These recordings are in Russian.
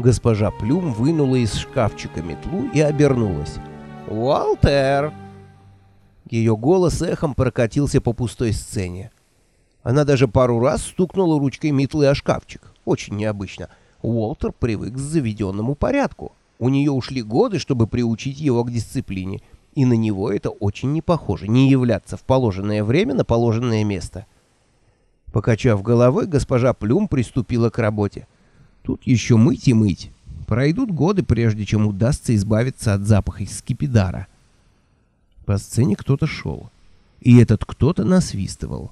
Госпожа Плюм вынула из шкафчика метлу и обернулась. «Уолтер!» Ее голос эхом прокатился по пустой сцене. Она даже пару раз стукнула ручкой метлы о шкафчик. Очень необычно. Уолтер привык к заведенному порядку. У нее ушли годы, чтобы приучить его к дисциплине, и на него это очень не похоже, не являться в положенное время на положенное место. Покачав головой, госпожа Плюм приступила к работе. Тут еще мыть и мыть. Пройдут годы, прежде чем удастся избавиться от запаха из скипидара. По сцене кто-то шел. И этот кто-то насвистывал.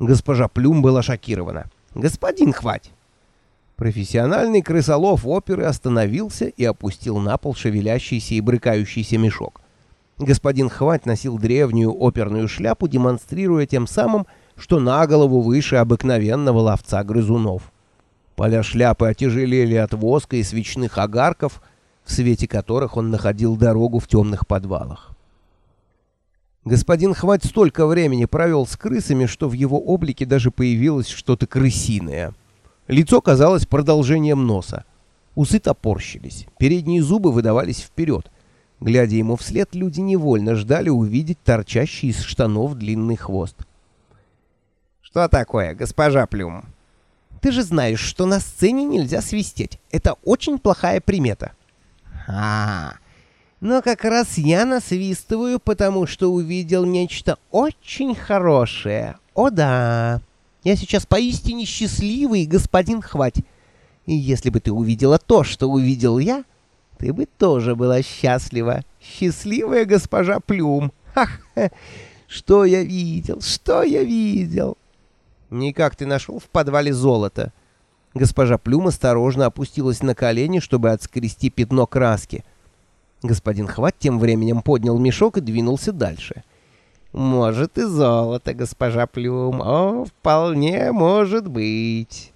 Госпожа Плюм была шокирована. «Господин Хвать!» Профессиональный крысолов оперы остановился и опустил на пол шевелящийся и брыкающийся мешок. Господин Хвать носил древнюю оперную шляпу, демонстрируя тем самым, что на голову выше обыкновенного ловца грызунов. Поля шляпы отяжелели от воска и свечных огарков, в свете которых он находил дорогу в темных подвалах. Господин Хвать столько времени провел с крысами, что в его облике даже появилось что-то крысиное — Лицо казалось продолжением носа. Усы топорщились, передние зубы выдавались вперед. Глядя ему вслед, люди невольно ждали увидеть торчащий из штанов длинный хвост. «Что такое, госпожа Плюм?» «Ты же знаешь, что на сцене нельзя свистеть. Это очень плохая примета». «А, -а, -а. но как раз я насвистываю, потому что увидел нечто очень хорошее. О да!» Я сейчас поистине счастливый, господин Хвать. И если бы ты увидела то, что увидел я, ты бы тоже была счастлива. Счастливая госпожа Плюм. Ах, что я видел, что я видел. Никак ты нашел в подвале золото. Госпожа Плюм осторожно опустилась на колени, чтобы отскрести пятно краски. Господин Хват тем временем поднял мешок и двинулся дальше. — может и золото, госпожа Плюм. О, вполне может быть.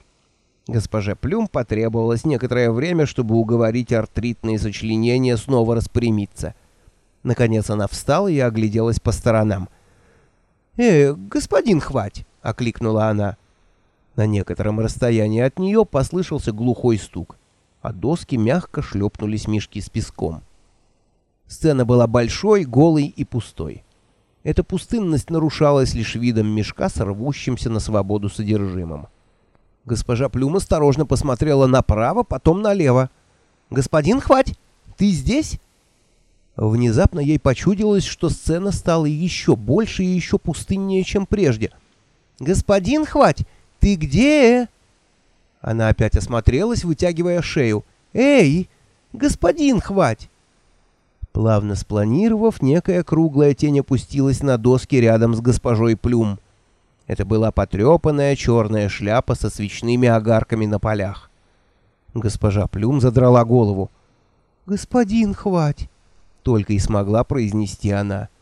Госпоже Плюм потребовалось некоторое время, чтобы уговорить артритные сочленения снова распрямиться. Наконец она встала и огляделась по сторонам. «Э, господин Хвать!» — окликнула она. На некотором расстоянии от нее послышался глухой стук, а доски мягко шлепнулись мешки с песком. Сцена была большой, голой и пустой. Эта пустынность нарушалась лишь видом мешка с рвущимся на свободу содержимым. Госпожа Плюм осторожно посмотрела направо, потом налево. «Господин Хвать, ты здесь?» Внезапно ей почудилось, что сцена стала еще больше и еще пустыннее, чем прежде. «Господин Хвать, ты где?» Она опять осмотрелась, вытягивая шею. «Эй, господин Хвать!» Плавно спланировав, некая круглая тень опустилась на доски рядом с госпожой Плюм. Это была потрепанная черная шляпа со свечными огарками на полях. Госпожа Плюм задрала голову. «Господин, хвать!» — только и смогла произнести она —